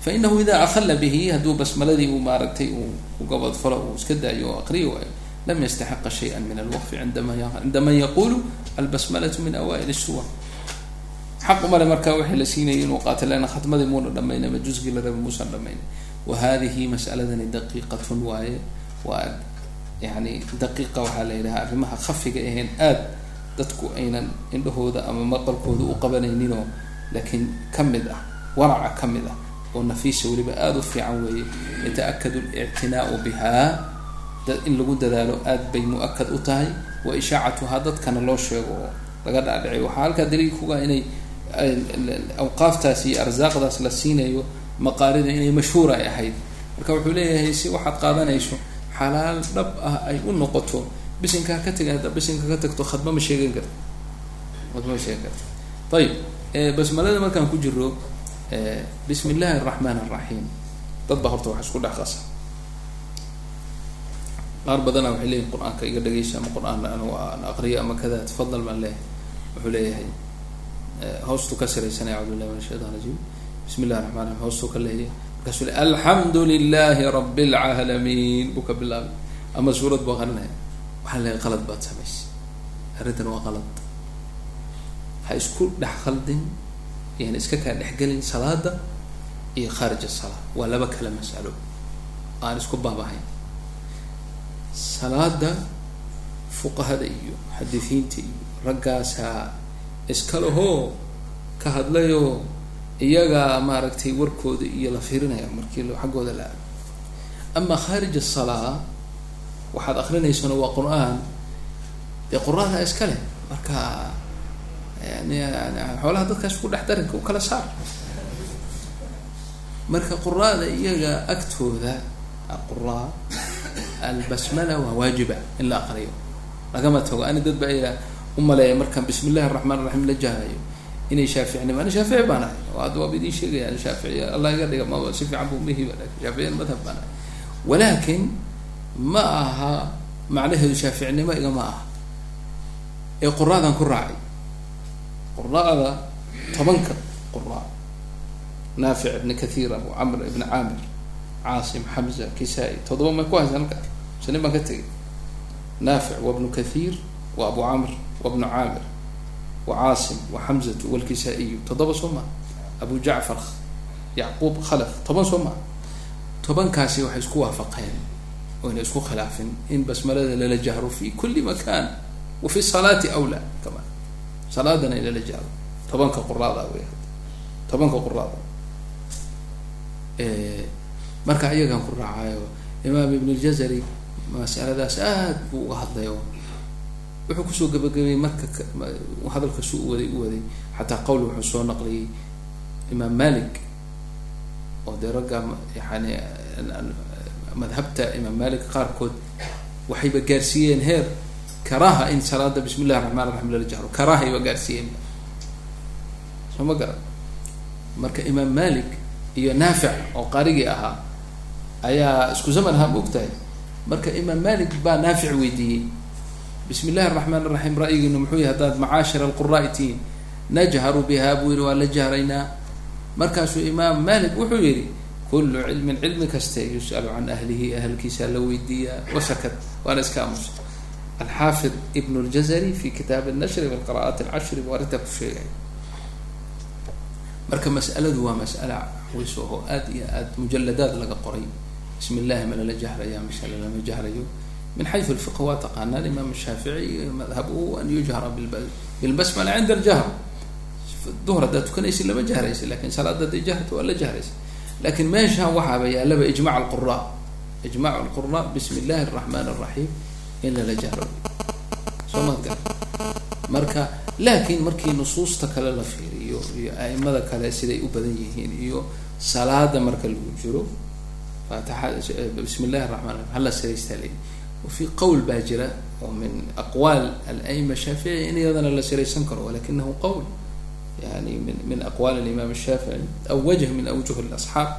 Fa inahu ida akhala bihi hadduu basmaladii uu maaragtay uu ku gabadfalo uu iska daayo oo aqriyi waayo lam yastaxiqa shaya min alwaqfi cinda man yaqulu albasmalatu min awa'il suwar xaq umale markaa wixii la siinayay inuu qaato leanna khatmadii muuna dhamayn ama jusgii la raba muusan dhamayn wa hadihi mas'aladani daqiiqatun waaye waa yani daqiiqa waxaa la yidhaha arrimaha khafiga ahayn aada dadku aynan indhahooda ama maqalkooda u qabanayninoo laakiin ka mid ah waraca ka mid ah oo nafiisa weliba aada u fiican weeye yata-akadu alictinaau bihaa in lagu dadaalo aad bay mu'akad u tahay wa ishaacatuhaa dadkana loo sheego oo laga dhaadhiciyo waxaa halkaa daliil kuga inay awqaaftaas iyo arsaaqdaas la siinayo maqaarida inay mashhuura ay ahayd. Marka wuxuu leeyahay si waxaad qaadanayso xalaal dhab ah ay u noqoto bisinkaa ka tega haddaa bisinka ka tagto khadma ma sheegan karta. Khadma ma sheegan karta. Ayib basmalada markaan ku jiro bismi illaahi araxmaan araxiim dad baa horta wax isku dhex qasa qaar badana waxay leeyihiin qur'aanka iga dhegeysa ama qur'aan aan aqriyo ama kada tafadal baan leeyahay wuxuu leeyahay hoostuu ka siraysanaya acudu billahi min ashaytan rajim bismi illahi raxman raxim hoostuu ka leeyahay. Markaasuu le alxamdu lilahi rabi lcaalamiin buu ka bilaabay. Ama suurad buu aqrinaya waxaan leeyahay qalad baad samaysay arrintan waa qalad. Ha isku dhex khaldin yani iska kaa dhexgelin salaada iyo khaarij asalaa waa laba kala masalo aan isku baabahayn. Salaada fuqahada iyo muxadisiinta iyo raggaasaa iska lahoo ka hadlayoo iyagaa maaragtay warkooda iyo la fiirinaya markii xaggooda la aado ama khaarij asalaa waxaad akrinaysana waa qur'aan. Dee quraada iska leh? Marka yani xoolaha dadkaas ku dhex darinka u kala saar. Marka quraada iyaga agtooda aquraa albasmala waa waajiba in la aqriyo. Lagama tago. Ani dad baa ila markaan bismi illahi araxmaan raxiim la jahrayo inay shaaficnimo ani shaafici baan ahay. Hadda waaba idiin sheegaya. Shaafici allah iga dhiga ma si fiican bu umihiba shaaficiyan madhab baan ahay. Walaakin ma aha macnaheedu shaaficnimo igama aha. Ee quraadaan ku raacay. Quraada tobanka quraa naafic ibn kathiir abu camr ibn caamir caasim xamza kisaa-i toddoba may ku haysa halka? Sani baan ka tegay naafic wa bnu kathiir wa abu camr wa bnu caamir wa caasim wa xamzatu walkisaa-iyu toddoba soo maa abu jacfar yacquub khalaf toban soo maa tobankaasi waxay isku waafaqeen oyna isku khilaafin in basmalada lala jahro fi kuli makan wa fi salaati awla kama salaadana in lala jahro tobanka quraada wey tobanka quraada marka iyagaan ku raacayo imaam ibn ljazari masaladaas aad buu uga hadlay oo wuxuu ku soo gabagabeeyey marka hadalka su u waday u waday xataa qowl wuxuu soo naqliyey imaam malik oo dee ragga yani madhabta imaam malik qaarkood waxayba gaarsiiyeen heer karaha in salaada bismi illahi raxmaan raxiim lala jahro karahayba gaarsiiyeen. Soo ma garan? Marka imaam malik iyo naafic oo qaarigii ahaa ayaa isku zaman ahaa ma ogtahay marka imaam malik baa naafic weydiiyey bismi illahi araxmaan raxiim ra'yigiinu muxuu yahay haddaad macaashir alquraai tihiin najharu biha buu yihi waa la jahraynaa markaasuu imaam malik wuxuu yihi kulu cilmin cilmi kaste yus'alu can ahlihi ahalkiisa la weydiiyaa wasakat waana iska aamusa alxaafid ibn ljazari fi kitaab nashri bilqira'aat alcashri buu arrintaa ku sheegay marka mas'aladu waa mas'ala wiso oo aad iyo aad mujaladaad laga qoray bismi ma lala jahraya mise lalama jahrayo min xayu lfiq waa taqaanaan imaam shaafici madhabuhu an yujhara bilbasmala cinda aljahr duhr haddaad tukanaysa lama jahraysa laakiin salaada haday jahrta waa la jahraysa laakiin meeshaan waxaaba yaalaba ijmac alqura ijmac alqura bismi illahi araxmaan araxiim in lala jahro soo maad gara marka laakin markii nusuusta kale la fiiriyo iyo aimada kale siday u badan yihiin iyo salaada marka lagu jiro bismi illahi raxmaan raxiim hala siraystaa leyi wafi qowl baa jira oo min aqwaal alaima shaafici in iyadana la siraysan karo walakinahu qowl yani min min aqwaal alimaam shaafici aw wajh min awjuh lasxaab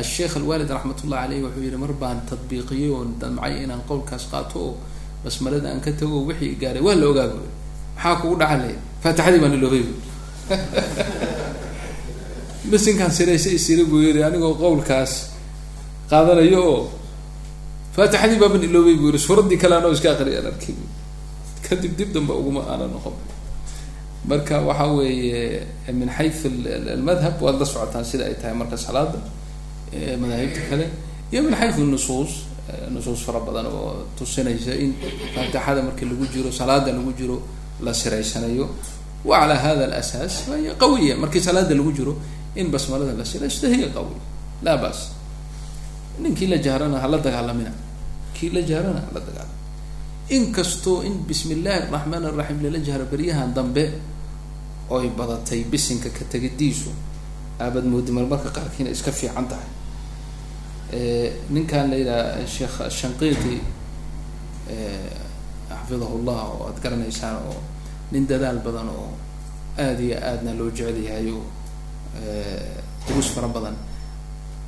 asheikh alwalid raxmat ullahi aleyh wuxuu yihi mar baan tadbiiqiyey oo damcay inaan qowlkaas qaato oo basmalada aan ka tago wixii gaaray waa la ogaa buuri maxaa kugu dhaca lay faatixadii baan iloobay buuri misinkaan siraysa isiri buu yihi anigoo qowlkaas qaadanayo oo faatixadii baaban iloobay buu yihi suuraddii kale anoo iska aqriyaan arkay kadib dib damba uguma aana noqon marka waxa weeye min xayu almadhab waad la socotaan sida ay tahay marka salaada madaahibta kale iyo min xayu nusuus nusuus fara badan oo tusinaysa in faatixada markii lagu jiro salaada lagu jiro la siraysanayo wa calaa hada alasaas fahiya qawiya markii salaada lagu jiro in basmalada la siraysto hiya qawiya laa bas ninkii la jahrana hala dagaalamina. Kii la jahrana hala dagaalama inkastoo in bismi illaahi araxmaan araxiim lala jahro beryahan dambe oy badatay bisinka ka tegidiisu aabad moodi marmarka qaarkiina iska fiican tahay. Ninkan la yidhaha sheekh shanqiiti xafidahu llah oo aada garanaysaan oo nin dadaal badan oo aada iyo aadna loo jecel yahay oo duruus fara badan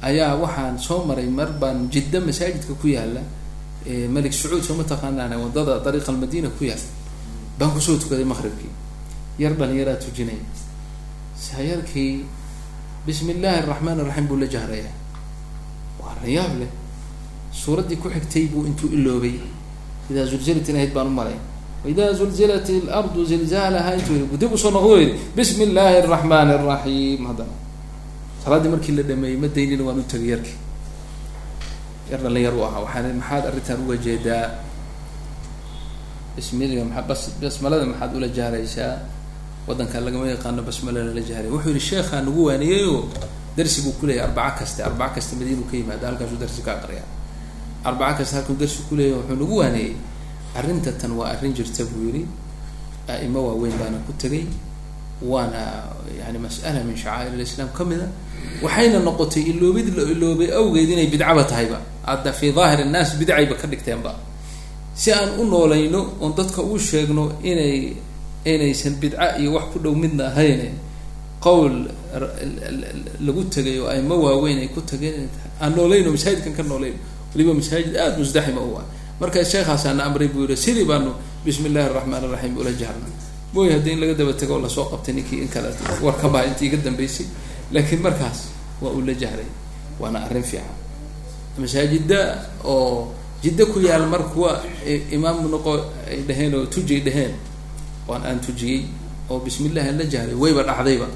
ayaa waxaan soo maray mar baan jidda masaajidka ku yaalla malik sacuud soo ma taqaanaan waddada dariiqa almadiina ku yaal. Baan ku soo tukaday maqribkii yar dhalinyaraa tujinaya sayarkii bismi illaahi araxmaan iraxiim buu la jahraya. Waa rayaab leh. Suuraddii ku xigtay buu intuu iloobay. Idaa zulzilat inahayd baan u malay waidaa zulzilat alardu zilzaalaha intuu yii dib u soo noqdo yidhi bismi illaahi araxmaan araxiim haddana salaaddii markii la dhameeyey ma daynina waan u tegay yarkii yar dhalinyar u ahaa waxaan maxaad arrintan uga jeedaa? Bismilga maa bas basmalada maxaad ula jahraysaa waddanka lagama yaqaano basmala lala jahray wuxuu yihi sheekhaa nagu waaniyeyo darsi buu kuleeyahy arbaca kaste arbaca kaste madiinuu ka yimaada halkaasuu darsi ka aqriyaa. Arbaca kaste halkuu darsi kuleeyahy wuxuu nagu waaniyey. Arrinta tan waa arrin jirta buu yihi a'imo waaweyn baana ku tegay waana yani mas'ala min shacaa'ir alislaam ka mid a waxayna noqotay iloobid la iloobay awgeed inay bidcaba tahayba. Hadda fi daahir annaas bidcayba ka dhigteenba. Si aan u noolayno oon dadka u sheegno inay inaysan bidca iyo wax ku dhow midna ahayne qowl lagu tegay oo aimo waaweyn ay ku tageen aan noolayno masaajidkan ka noolayno waliba masaajid aada musdaxima u ah. Marka sheekhaasana amray buu yihi sidii baanu bismi illahi araxmaan iraxiim ula jahrna mooy haddii in laga daba tego oo la soo qabtay ninkii in kale war ka baha intii iga dambeysay laakiin markaas waa uu la jahray waana arrin fiican. Masaajida oo jiddo ku yaal mar kuwa imaam noqo ay dhaheen oo tujay dhaheen waan aantujiyey oo bismi illahi aan la jahlay wayba dhacdayba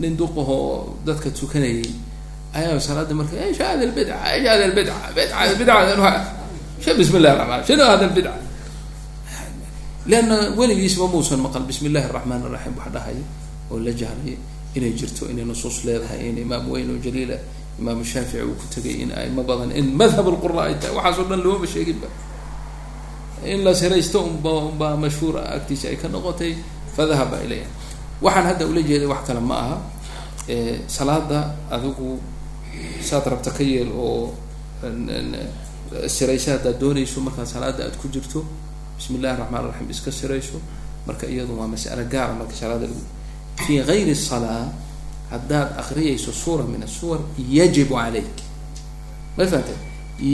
nin duqahoo dadka tukanayay ayaa salaada marka shaad albidca shaad albidca bidca bidca she bismi illahi ramaan hada albidca leanna weligiisba muusan maqal bismi illahi araxmaan araxiim wax dhahaya oo la jahlaya inay jirto inay nusuus leedahay in imaam weyn oo jaliila imaam shaafici uu ku tegay in aima badan in madhab lqura ay tahay waxaasoo dhan loomaba sheeginba in la siraysto unba unbaa mashhuura agtiisa ay ka noqotay fadahaba ilayha. Waxaan hadda ula jeeday wax kale ma aha. Salaada adigu saad rabta ka yeel oo sirayso haddaad doonayso markaa salaada aad ku jirto bismi illahi raxmaan raxiim iska sirayso marka iyadu waa mas'alo gaara marka salaada lagu fii gayri salaa haddaad akriyayso suura min asuwar yajibu calayk. Ma fahamtee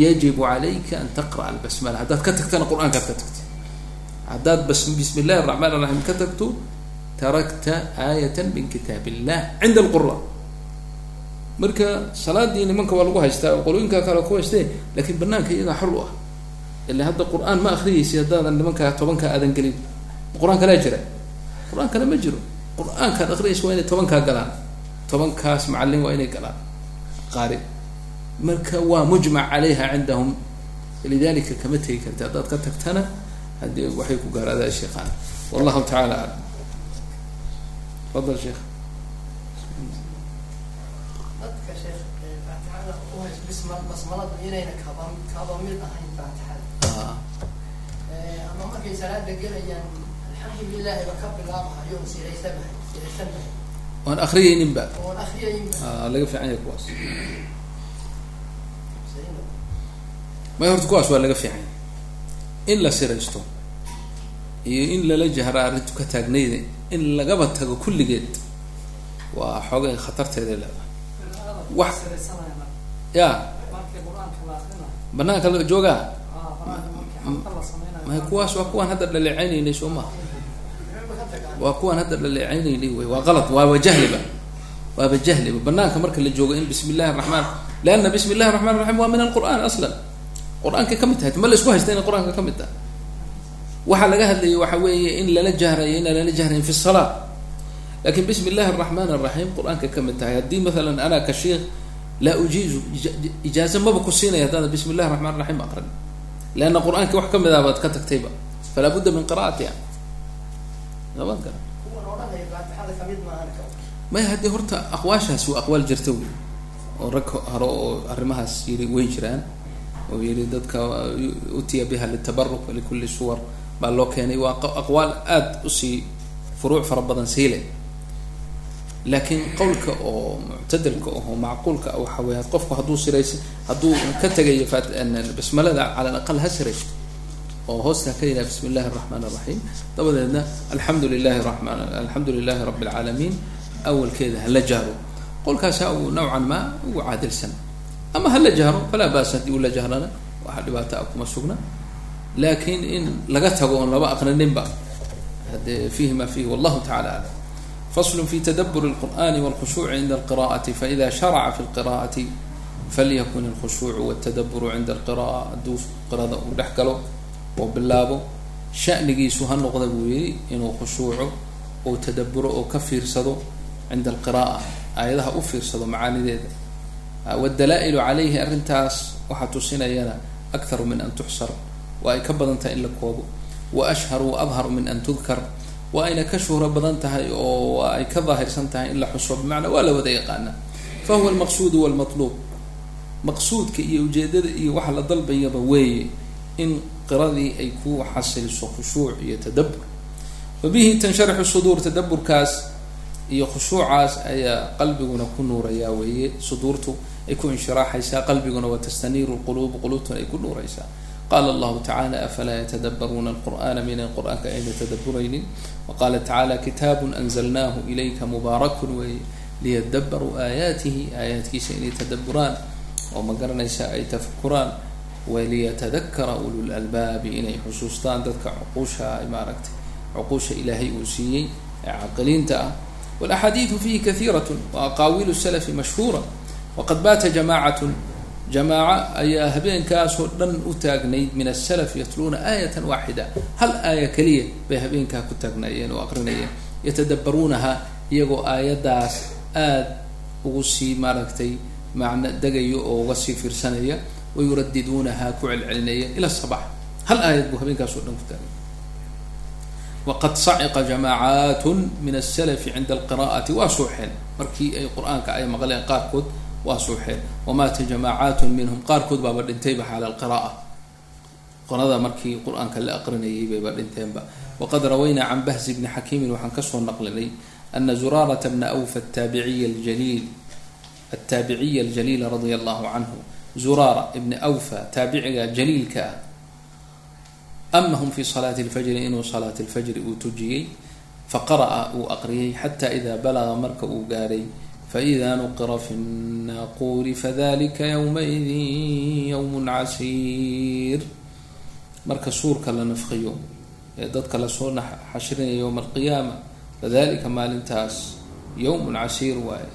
yajibu calayka an taqra'a albasmala haddaad ka tagtana qur'aankaad ka tagtay haddaad bas bismi illahi araxmaan araxiim ka tagto tarakta aayata min kitaab illah cinda alqura marka salaadii nimanka waa lagu haystaa oo qolooyinkaa kale ku haystee laakiin banaanka iyagaa xor u ah ila hadda qur'aan ma akriyaysi haddaadan nimankaa tobankaa aadan gelin qur'aan kalea jira qur'aan kale ma jiro qur'aankaad akriyaysa waa inay tobankaa galaan tobankaas macalin waa inay galaan qaari marka waa mujmac calayha cindahum. Lidalika kama tegi karti haddaad ka tagtana haddii waxay ku gaaradaa sheekhaan wallahu tacaala aclam fadal sheekh. Dadka sheekh faatixada uhays bisma basmaladu inayna kaba kaba mid ahayn faatixada. Ama markay salaada gelayaan alxamdulilahi ba ka bilaabahayo siraysanahay siraysanahay waan akriyaynin ba oon akriyayinba laga fiican yahay kuwaas may horta kuwaas waa laga fiican in la siraysto iyo in lala jahra arrintu ka taagnayda in lagaba tago kulligeed waa xoogay khatarteeday leedahay. Wax ya. Banaanka joogaa? May kuwaas waa kuwaan hadda dhaleeceynaynay soo maha waa kuwaan hadda dhaleeceynaynay wey waa qalad waaba jahliba waaba jahliba banaanka marka la joogo in bismi illahi raxmaan leanna bismi illahi raxmaan raxiim waa min alqur'aan aslan qur'aankay ka mid tahay ma la isku haysta inay qur'aanka ka mid tahay? Waxaa laga hadlayay waxa weeye in lala jahrayo inaan lala jahrayn fi salaa laakiin bismi illahi araxmaan araxiim qur'aanka ka mid tahay. Haddii maalan anaa ka sheikh laa ujiizu ijaaza maba ku siinaya haddaada bismi illahi raxmaan raxiim aqrin leanna qur'aanki wax ka mid ah baad ka tagtayba falaa budda min qira'atiha aban kara maya haddii horta aqwaashaas waa aqwaal jirta wey oo rag hore oo arrimahaas yiri weyn jiraan oo yiri dadka utiya biha litabaruk likulli suwar. Baa loo keenay. Waa aqwaal aada u sii furuuc fara badan siile laakiin qowlka oo muctadilka aho macquulka ah waxa weya qofku hadduu siraysa hadduu ka tegayo basmalada cala alaqal ha siraysto. Oo hoosta ka yidhaha bismi illahi araxmaan araxiim dabadeedna alxamdu lilahi ramaan alxamdu lilahi rabi alcaalamiin awalkeeda hala jahro qolkaasa uu nowcan maa ugu caadilsan ama hala jahro falaa baas haddii uu la jahrana waxa dhibaato a kuma sugna laakiin in laga tago oon laba aqrininba hade fiihi ma fiihi wallahu tacala aclam fasl fi tadabur اlqur'ani wاlkhushuuci cinda alqira'ati faida sharaca fi lqira'ati falyakun اlkhushuucu wاtadaburu cinda alqira'a hadduu qirada uu dhex galo oo bilaabo shanigiisu ha noqda buu yihi inuu khushuuco oo tadaburo oo ka fiirsado cinda alqira'a aayadaha u fiirsado macaanideeda wdalaa-ilu calayhi arrintaas waxaa tusinayana akharu min an tuxsar waa ay ka badan tahay in la koobo. Wa ashharu wa adharu min an tudkar waa ayna ka shuhro badan tahay oo waa ay ka daahirsan tahay in la xuso. Bimacnaa waa la wada yaqaana fa huwa almaqsuudu walmatluub maqsuudka iyo ujeedada iyo waxa la dalbayaba weeye in qiradii ay ku xasiliso khushuuc iyo tadabur wa bihi tansharixu suduur tadaburkaas iyo khushuucaas ayaa qalbiguna ku nuurayaa weeye suduurtu ay ku inshiraaxaysaa qalbiguna wa tastaniiru lquluub quluubtuna ay ku nuuraysaa. Qaala allahu tacala afalaa yatadabaruuna alqur'ana minan qur'aanka ayna tadaburaynin wa qaala tacala kitaabun anzalnaahu ilayka mubaarakun weeye liyadabaruu aayaatihi aayaadkiisa inay tadaburaan oo ma garanaysa ay tafakuraan waliyatadakara ulul inay xusuustaan dadka cuquusha maaragtay cuquusha ilaahay uu siiyey ee caqiliinta ah. Walaxaadiidu fiihi kaiirat waaqaawilu salafi mashhuura waqad baata jamaacatun jamaaca ayaa habeenkaasoo dhan u taagnayd min asalaf yatluuna aayatan waaxida hal aaya keliya bay habeenkaa ku taagnaayeen oo aqrinayeen yatadabaruunaha iyagoo aayaddaas aada ugu sii maaragtay macno degayo oo uga sii fiirsanaya wayuradiduunaha ku celcelinaya ila sabax hal aayad buu habeenkaasoo dhan ku taagay waqad saciqa jamaacaatun min asalafi cinda alqira'ati waa suuxeen markii ay qur'aanka ay maqleen qaarkood waa suuxeen wamaata jamaacaatun minhum qaarkood baaba dhintayba xaala alqira'a qolada markii qur'aanka la aqrinayay bayba dhinteenba waqad rawaynaa can bahzi bni xakiimin waxaan ka soo naqlinay ana zuraarata bna awfa ataabiciya aljaliil ataabiciya aljaliila radia allahu canhu zuraara ibni awfa taabiciga jaliilka ah amahum fi salaati lfajri inuu salaati lfajri uu tujiyey faqara'a uu aqriyay xata ida balaga marka uu gaadhay faida nuqira fi nnaquuri fadalika ywmaidin ywm casiir marka suurka la nafqiyo ee dadka la soo xashrinayo yowma alqiyaama fadalika maalintaas yowmun casiir waaye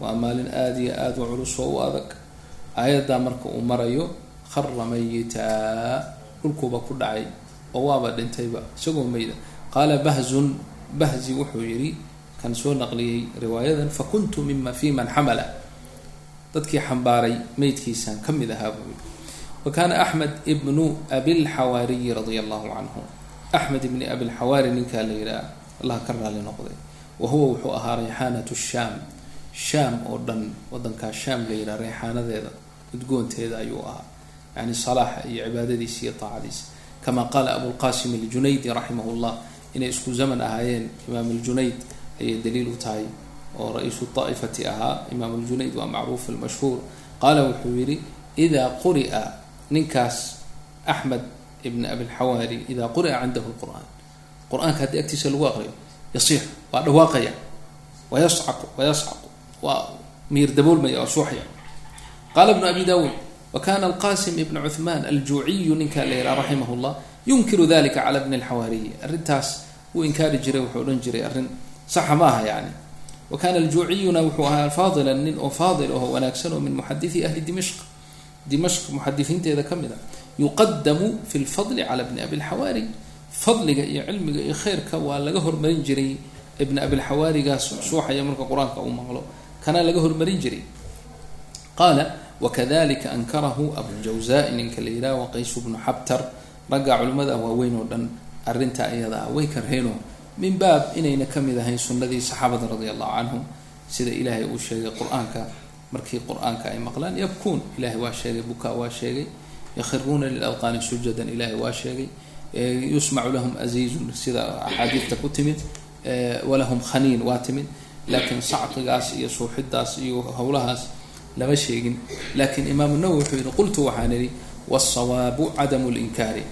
waa maalin aada iyo aada u culus oo u adag aayaddaa marka uu marayo khara mayitaa dhulkuuba ku dhacay oo waaba dhintayba isagoo mayda qaala bahzun bahzi wuxuu yidhi kan soo naqliyey riwaayadan fakuntu mima fi man xamala dadkii xambaaray meydkiisaan ka mid ahaa buu yidhi wa kaana axmed ibnu abilxawaariyi radia allahu canhu. Axmed ibni abilxawaari ninkaa la yidhaha allah ka raali noqday. Wa huwa wuxuu ahaa rayxaanatu shaam. Shaam oo dhan wadankaa shaam la yidhaha rayxaanadeeda udgoonteeda ayuu ahaa. Yani salaaxa iyo cibaadadiisa iyo taacadiisa. Kama qaala abulqasim aljunaydi raximah llah inay isku zaman ahaayeen imaam aljunayd ayay daliil u tahay oo ra'iisu daa'ifati ahaa. Imaam aljunayd waa macruuf almashhuur. Qaala wuxuu yidhi idaa quri'a ninkaas axmed ibn abilxawaari idaa quri'a cindahu lqur'aan qur'aanka haddii agtiisa lagu aqriyo yasiix waa dhawaaqaya wayascaqu wayascaqu waa miir daboolmaya suuxaya. Qaala ibnu abi dawuud wakana alqasim ibn cuhmaan aljuuciyu ninkaa la yihaha raximah yunkiru dalika cala bni alxawaariyi arrintaas wuu inkaari jiray wuxuu odhan jiray arrin saxa ma aha yani. Wa kana aljuuciyuna wuxuu ahaa faadilan nin oo faadil aho wanaagsan oo min muxadii ahli dimashq. Dimashq muxadisiinteeda ka mid a. Yuqadamu fi lfadli cala bni abilxawaari fadliga iyo cilmiga iyo khayrka waa laga hormarin jiray ibn abilxawaarigaas suuxaya marka qur'aanka uu maqlo. Kana laga hormarin jiray. Qaala wakadalika ankarahu abujawzai ninka la yidhaha waqaysu bnu xabtar. Ragga culimmada waaweyn oo dhan. Arrinta iyada ah way karheeno min baab inayna ka mid ahayn sunnadii saxaabada radia allahu canhum sida ilaahay uu sheegay qur'aanka. Markii qur'aanka ay maqlaan yabkuun ilahay waa sheegay bukaa waa sheegay. Yakhiruuna lilalqaani sujadan ilahay waa sheegay. Yusmacu lahum aziizun sida axaadiidta ku timid. Walahum khaniin waa timid. Laakiin sacqigaas iyo suuxidaas iyo howlahaas lama sheegin. Laakiin imaamu nawowi wuxuu yihi qultu waxaan idhi wsawaabu cadamu linkaari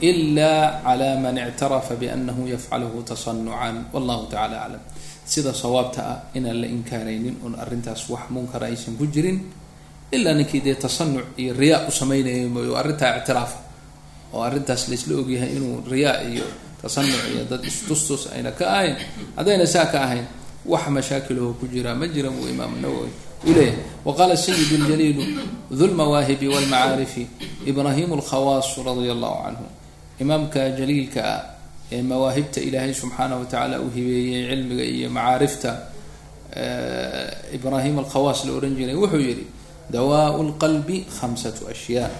ila cala man ictarafa bianahu yafcaluhu tasanucan wallahu tacala aclam sida sawaabta ah inaan la inkaaraynin oon arrintaas wax munkara aysan ku jirin ilaa ninkii dee tasanuc iyo riyaa u samaynaya mooy arrintaa ictiraafa oo arrintaas laisla ogyahay inuu riyaa iyo tasanuc iyo dad istustus ayna ka ahayn haddayna saa ka ahayn wax mashaakilaho ku jira ma jira buu imaam nawowi uu leeyahay waqaala sayid ljaliilu du lmawaahibi walmacaarifi ibrahim lkhawaas radia allahu canhu imaamka jaliilka ah ee mawaahibta ilaahay subxaanah watacaala uu hibeeyey cilmiga iyo macaarifta ibrahim alkhawaas la ohan jiray wuxuu yihi dawaau lqalbi khamsatu ashyaa.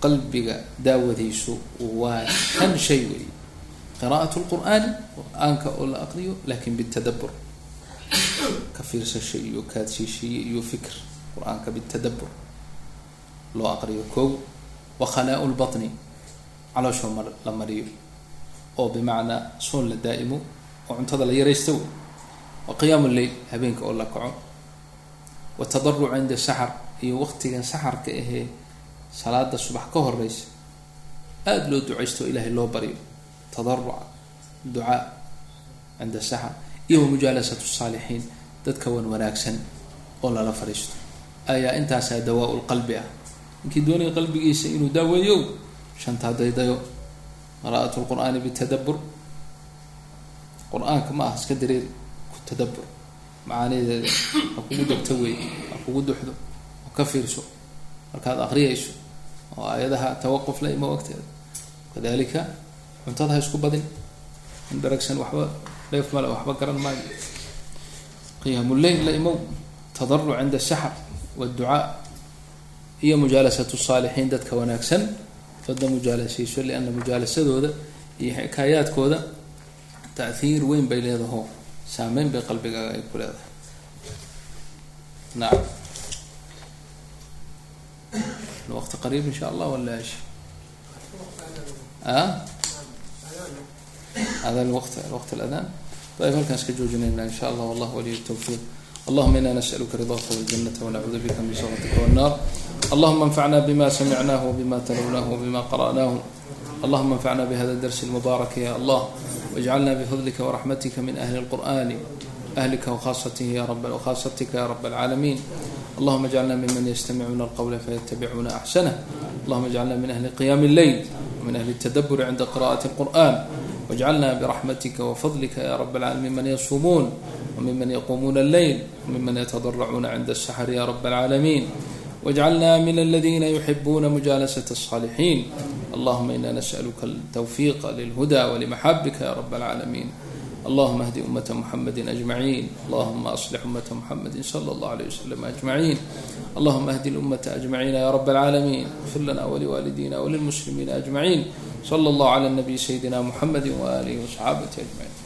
Qalbiga daawadiisu waa shan shay weey qira'at lqur'aani qur'aanka oo la aqriyo laakiin bitadabur ka fiirsasho iyo kaadshiishiye iyo fikr qur'aanka bitadabur loo aqriyo kow wa khalaau lbatni calooshoo mar la mariyo oo bimacnaa soon la daa'imo oo cuntada la yaraysto wey wa qiyaamu lleil habeenka oo la kaco. Wa tadaruc cinda saxar iyo waqtigan saxarka ahee salaada subax ka horeysa aada loo ducaysto ilaahay loo baryo tadaruca ducaa cinda saxar iyo wamujaalasatu saalixiin dadka wan wanaagsan oo lala fadhiisto ayaa intaasaa dawaa lqalbi ah. Ninkii doonaya qalbigiisa inuu daaweeyo shantaa daydayo qira'at lqur'aani bitadabur qur'aanka ma aha iska dareer ku tadabur macaanideeda ha kugu degto wey ha kugu duxdo ha ka fiirso markaad aqriyayso oo aayadaha tawaquf la imo wagteeda kadalika cuntada ha isku badin in dharagsan waxba dheef male waxba garan maayo qiyaamu lleil la imow tadaruc cinda saxar wducaa iyo mujaalasatu saalixiin dadka wanaagsan dadda mujaalashiisho liana mujaalasadooda iyo xikaayaadkooda taahiir weyn bay leedaho saameyn bay qalbigaaga ay ku leedahay. Nacam waqti qariib insha allah wala ashi a hada waqt ayb halkaan iska joojinayna insha allah wallah waliy tawfiiq. اللهم إنا نسألك رضاك والجنة ونعوذ بك من سخطك والنار اللهم انفعنا بما سمعناه وبما تلوناه وبما قرأناه اللهم انفعنا بهذا الدرس المبارك يا الله واجعلنا بفضلك ورحمتك من أهل القرآن أهلك وخاصته يا رب وخاصتك يا رب العالمين اللهم اجعلنا ممن يستمعون القول فيتبعون أحسنه اللهم اجعلنا من أهل قيام الليل ومن أهل التدبر عند قراءة القرآن واجعلنا برحمتك وفضلك يا رب العالمين من يصومون وممن يقومون الليل وممن يتضرعون عند السحر يا رب العالمين واجعلنا من الذين يحبون مجالسة الصالحين اللهم إنا نسألك التوفيق للهدى ولمحبك يا رب العالمين اللهم اهد أمة محمد أجمعين اللهم أصلح أمة محمد صلى الله عليه وسلم أجمعين اللهم اهد الأمة أجمعين يا رب العالمين اغفر لنا ولوالدينا وللمسلمين أجمعين slى اllah lى nabiy sayidina mxamadi walihi wصxaabati ajmaciin